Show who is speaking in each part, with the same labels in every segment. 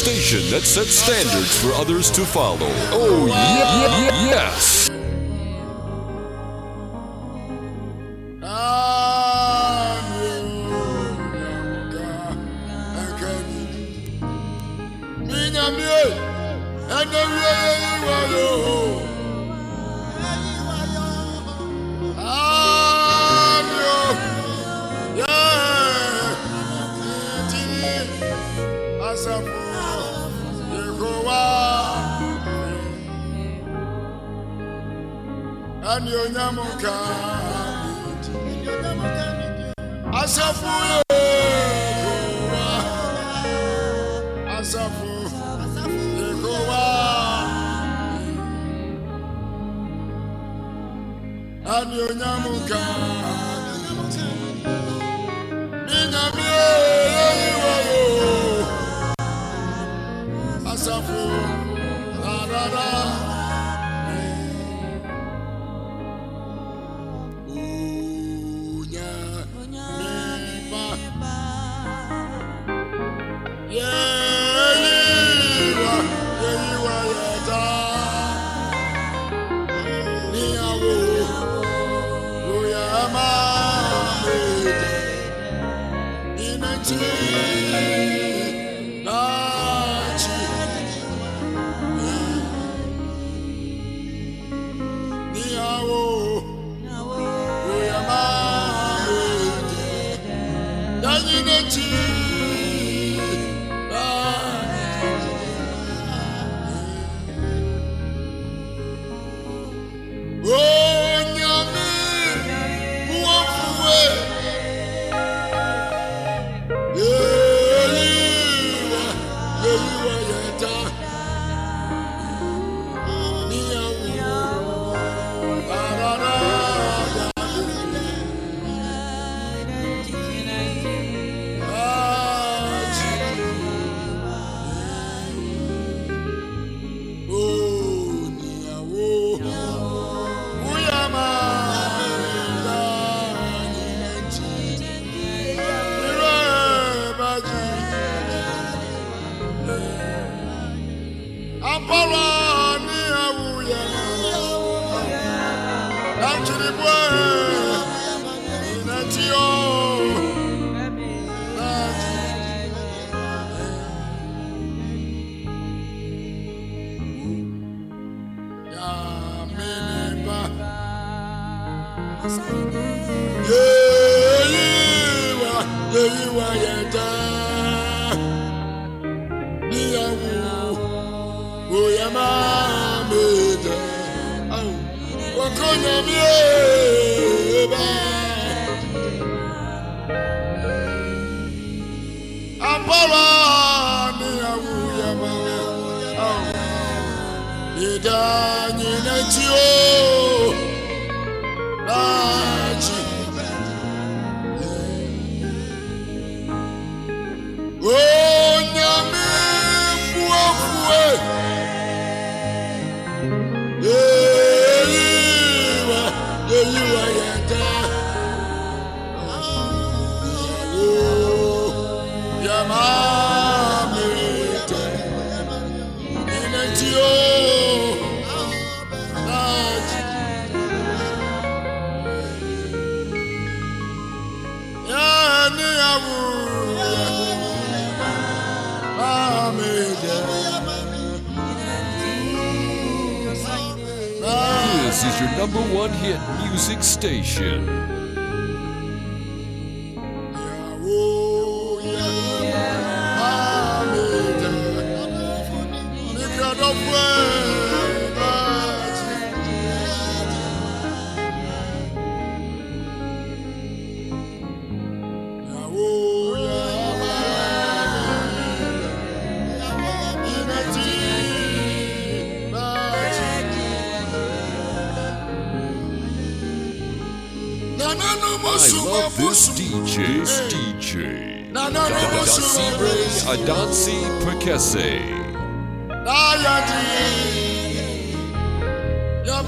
Speaker 1: station that sets standards for others to follow. Oh, yeah, yeah, yes.
Speaker 2: ani onyamu nka asafo Asafu, asafo yekowa ani onyamu nka ninyami yeyiwa yo asafo rarara. today.
Speaker 1: This DJ, this DJ, Dadasibre Adansi Prekese.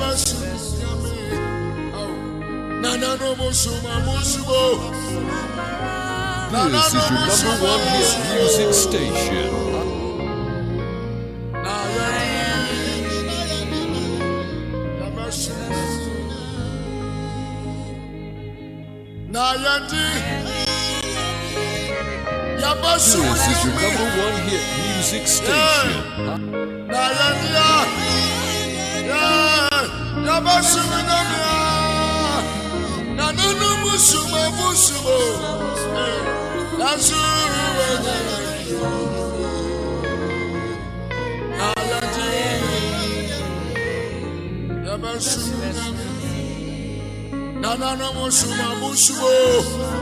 Speaker 1: This is your number one hit music station. This is your number one hit music station.
Speaker 2: Musuma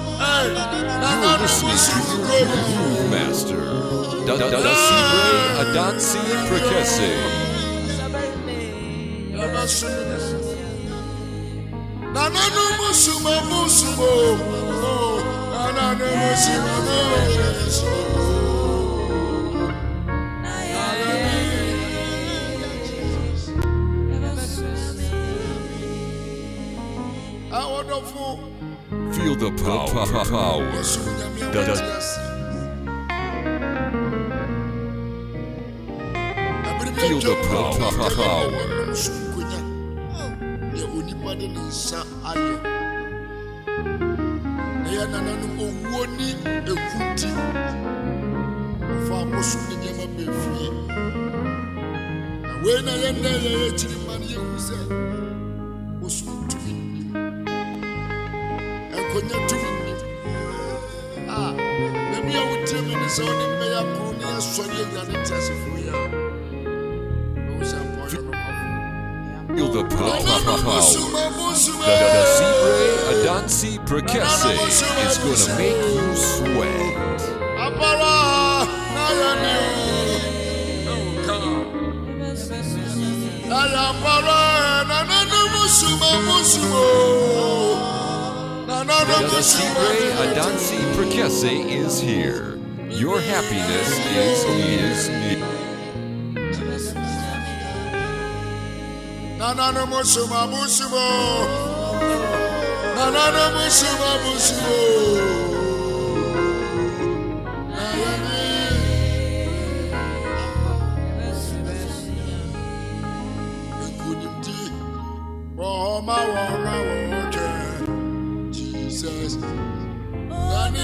Speaker 1: You're
Speaker 2: Nananu
Speaker 1: listening to
Speaker 2: Musuma
Speaker 1: Groove Master. Da da da Sibre Adansi Prekese.
Speaker 2: Yabasumu Nananu Musuma Musuma Nananu Musuma Musuma Awonderful.
Speaker 1: Feel the power. power. Da da Feel the power. power.
Speaker 2: The, onipa de ne nsa ayɛ. Ɛyɛ nananom owuo ne
Speaker 1: Feel the power. power. Da Sibre Adansi Prekese is gonna make you sweat.
Speaker 2: Abara nayani o. Naya abara nananu musuma musumo. Nananu
Speaker 1: Da da
Speaker 2: musuma
Speaker 1: Sibre Adansi Prekese is here. Your happiness is is near.
Speaker 2: Nananu musuma musumo. Nananu musuma musumo. Nayani. Nkunimdi. Wọ́ọ̀ma wọ́ọ̀ma wọ́ọ̀kẹ́. Jesus. Nani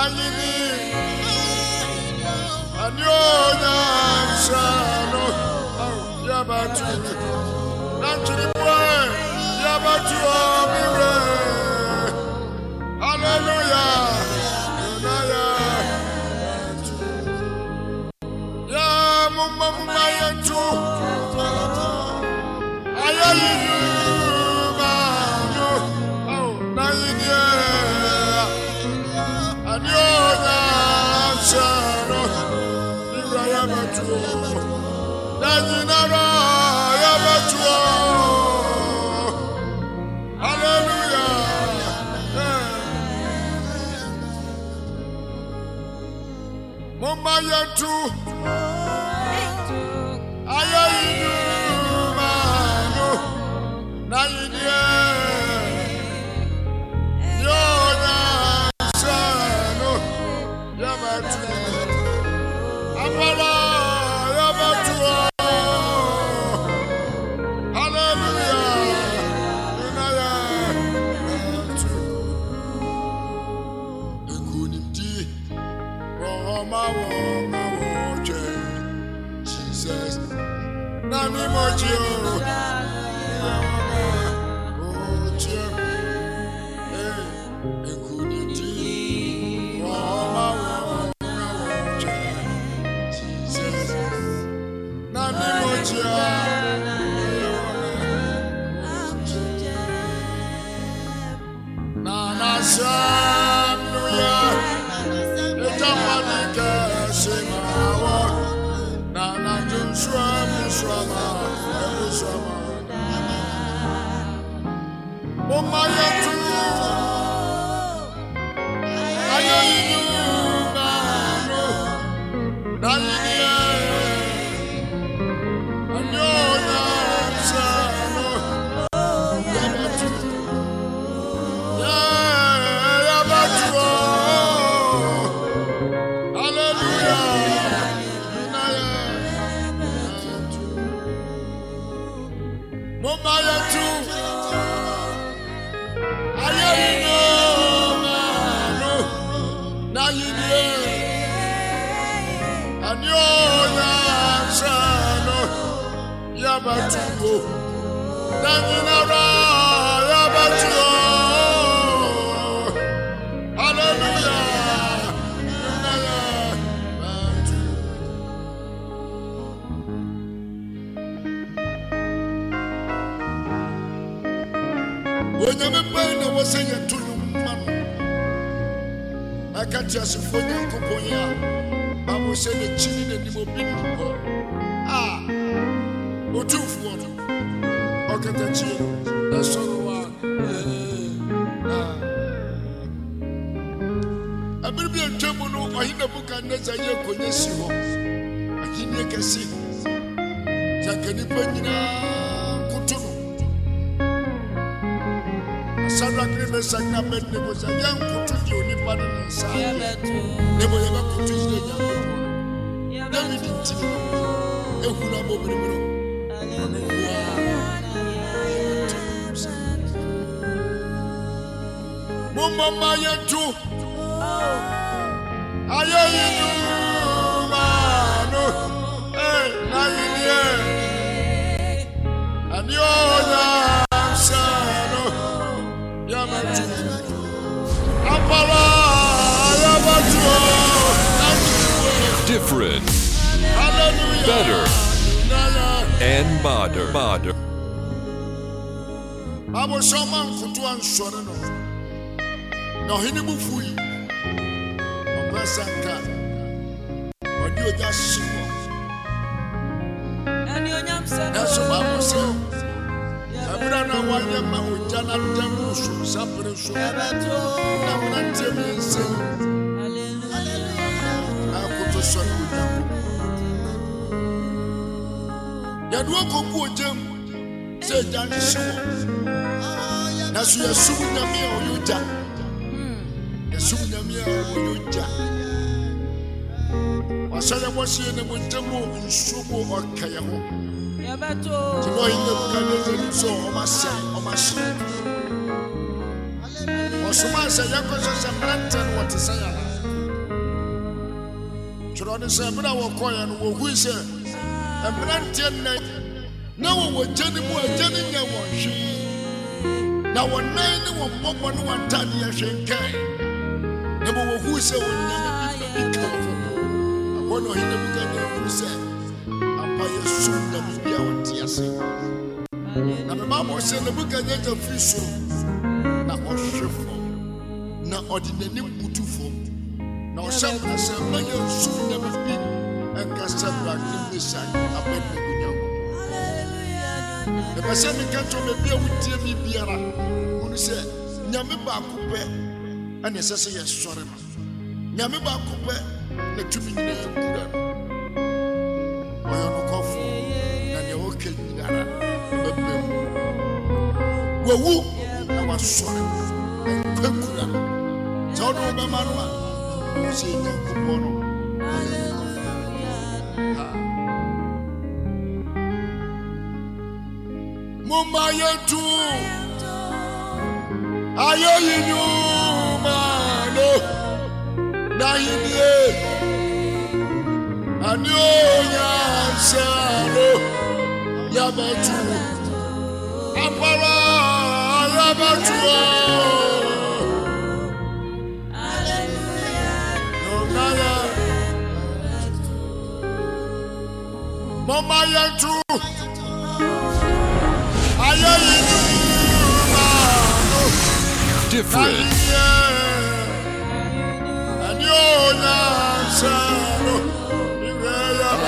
Speaker 2: hallelujah, Nanyinara abere bi atwa mu no ɔhene nebukadnessar yɛ akonnwa si hɔ ahenni kɛse sɛ anka nnipa nyinaa koto no Shadrach, Meshach, and Abednego sɛ yɛnkoto deɛ onipa no ne nsa ayɛ na mmom yɛbɛkoto yire nyankopɔn david ntimi no ɛhunu abɔbirimu no ɔno mommɔ ma yɛnto ayɛ yi numa no na yineɛ ɛne ɔnyamsɛ no yɛbɛto apara yɛbɛto
Speaker 1: Different.
Speaker 2: Hallelujah.
Speaker 1: Better. And modern. Modern.
Speaker 2: abosɔma nkoto ansɔre no. Na ɔhene mu fu yi ɔpɛ sɛ nka ɔde ogya hye wɔ nanso maabo sɛ ɛberɛ na wayɛ ma ogya no adam no so sapere so na mmeranteɛ miɛnsɛ akoto sɔre ogya mu yɛde wɔkɔgu ogya mu sɛ agya nhye wɔ na so yɛsom nyame a ɔyɛ ogya yɛsom nyame a ɔyɛ ogya wahyɛ yɛ bɔhyɛ ne mu nsuo mu ɔka yɛ ho na ɔhene nebukadnessar nim sɛ ɔmasɛe ɔmahye ɔsoma sɛ yɛnkɔhyɛ sɛ mmerantɛ no wɔte sɛ yɛna twerɛ ne sɛ ɛberɛ a wɔkɔeɛ no wɔhui sɛ mmeranteɛ nnɛ na wɔwɔ gya no mu a gya no nyɛ wɔn hwee na wɔn nan ne wɔn mmɔbɔ ne wɔn ntadeɛ nkae na ma wɔhu sɛ wɔn nyame bi bi ka ho abɔ na ɔhene bi ka nyɛ hu sɛ ampa yɛ som nyame bi a wɔte ase na mema bɔ sɛ nebukadnessar firi soro na ɔhwe fam na ɔde n'anim butu fam na ɔhyɛ mmara sɛ ma yɛ som nyame bi ɛnka sɛ brade mesak abɛdnego nyankopɔn ɛpɛ sɛ meka kyerɛ baabi a wotie mi biara hunu sɛ nyame baako pɛ ɛne ɛsɛ sɛ yɛsɔre no nyame baako pɛ na tumi nyina yɛkura no. Ɔyɛ nokɔfo na neɛ wɔka nyinara bɛbɛ mu. Wawu na wasɔre nkwa kura no. Sɛ wode wobɛma no a wo sɛ nyankopɔn no. Mumba yetu ayo yinyuma no
Speaker 1: different.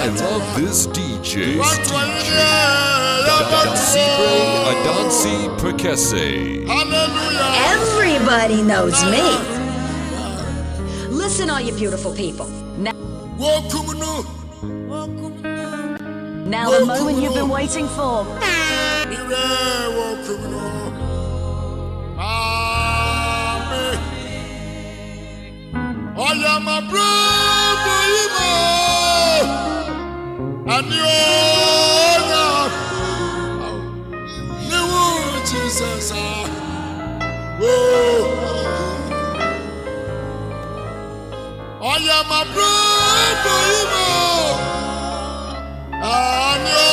Speaker 1: I love this DJ. Adansi Prekese.
Speaker 3: Everybody knows me. Listen, all you beautiful people. Now, now the moment you've been waiting for.
Speaker 2: I am a brother, believer. And you know, ah. Oh. I am a. And you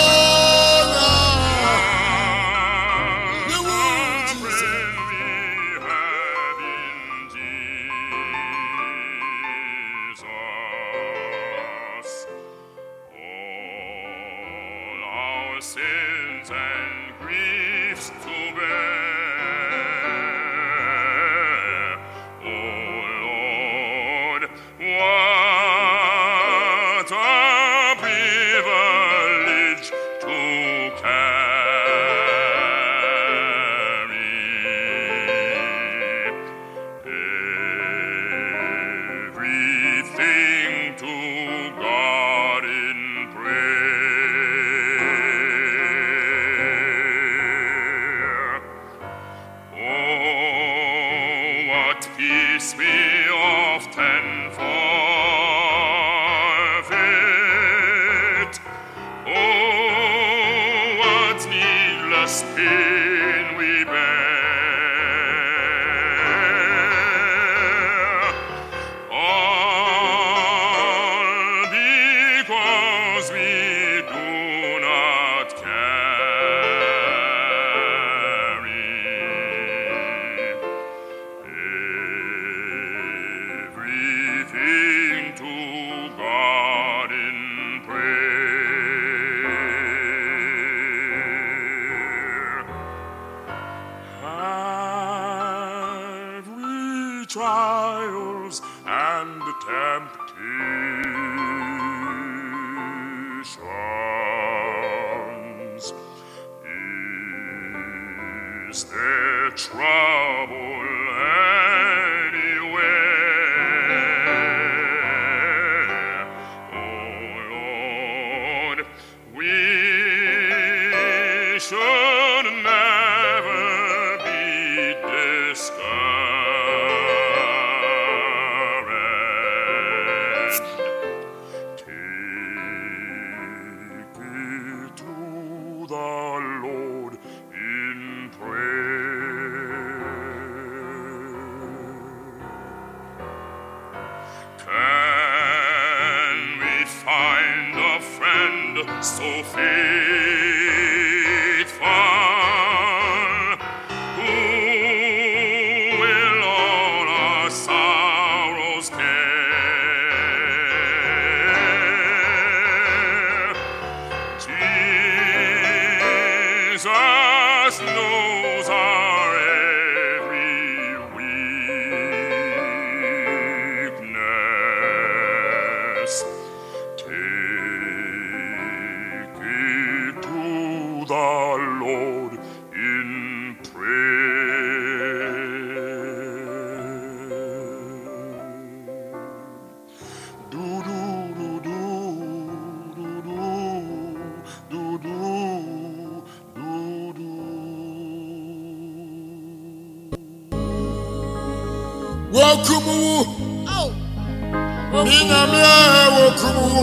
Speaker 4: trials and temptations. Sophie. minyame a
Speaker 2: ɛwɔ kumu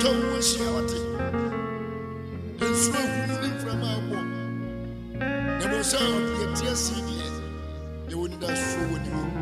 Speaker 2: atwa wo ahyia and nsuo ahuru ne mframa abɔ na bɔ sɛ yɛte asi deɛ yɛwɔ nidasoɔ wɔ ne mu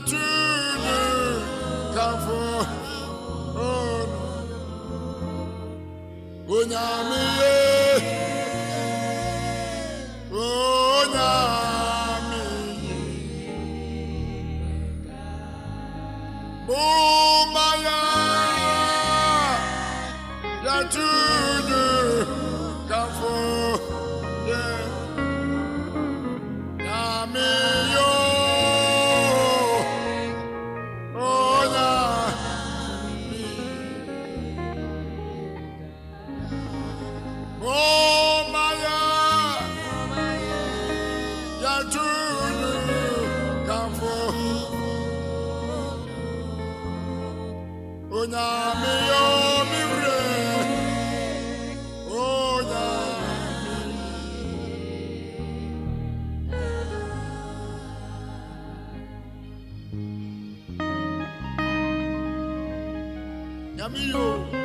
Speaker 2: Turner, come Oh no. Amigo.